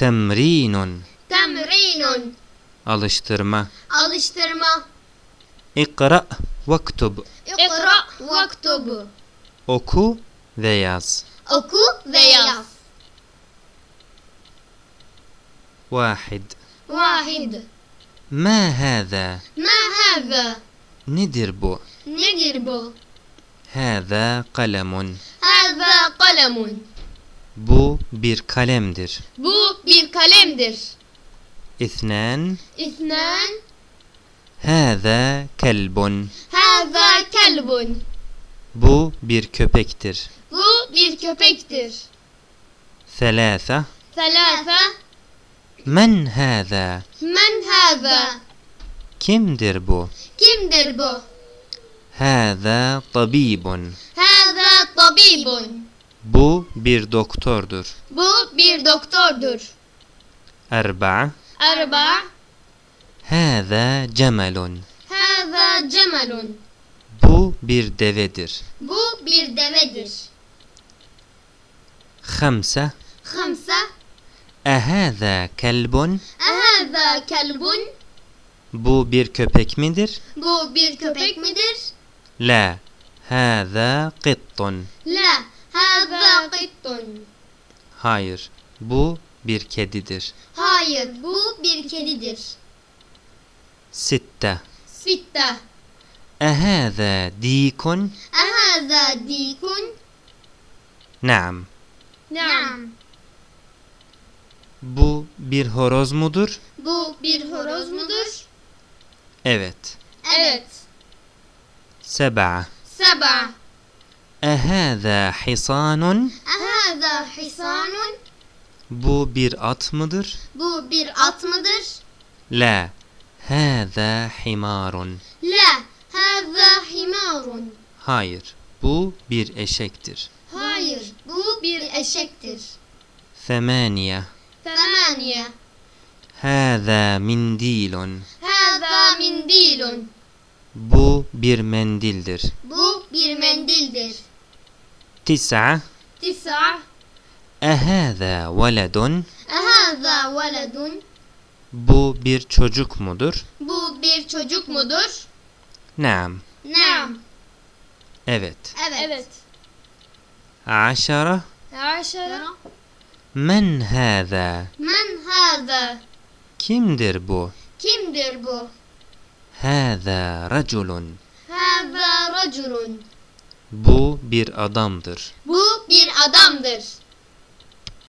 Temrinun. Temrinun. Alıştırma. Alıştırma. İkra vaktub. İkra vaktubu. Oku ve yaz. Oku ve yaz. Vahid. Vahid. Ma hâzâ. Ma hâzâ. Nedir bu? Nedir bu? Hâzâ kalemun. Hâzâ kalemun. Bu bir kalemdir. Bu bir kalemdir. İthnan. İthnan. Hâzâ kelbun. Hâzâ kelbun. Bu bir köpektir. Bu bir köpektir. Thelâtha. Selâfe. Men hâzâ. Men hâzâ. Kimdir bu? Kimdir bu? Hâzâ tabibun. Bu bir doktordur. Bu bir doktordur. Erba'a. Arba. Hâzâ cemelun. Hâzâ cemelun. Bu bir devedir. Bu bir devedir. Hamsa. Hamsa. Ehâzâ kelbun. Ehâzâ kelbun. Bu bir köpek midir? Bu bir köpek midir? La. Hâzâ kıttun. La. Hâzâ kıttun. Hayır. Bu bir kedidir. Hayır, bu bir kedidir. Sitte. Sitte. Ehâzâ dîkun. Ehâzâ dîkun. Naam. Naam. Bu bir horoz mudur? Bu bir horoz mudur? Evet. Evet. Seb'a. Seba. Ehâzâ hisanun. Ehâzâ hisanun. Bu bir at mıdır? Bu bir at mıdır? La. Hâzâ himarun. La. Hâzâ himarun. Hayır. Bu bir eşektir. Hayır, bu bir eşektir. Semâniye. Semaniye. Hâzâ mindilun. Hâzâ mindilun. Bu bir mendildir. Bu bir mendildir. Tis'a. Tisa. Ehâzâ veledun. Ehâzâ veledun. Bu bir çocuk mudur? Bu bir çocuk mudur? Naam. Naam. Evet. Evet. Evet. Aşara. Aşara. Men hâzâ. Men hâzâ. Kimdir bu? Kimdir bu? Hâzâ raculun. Hâzâ raculun. Bu bir adamdır. Bu bir adamdır.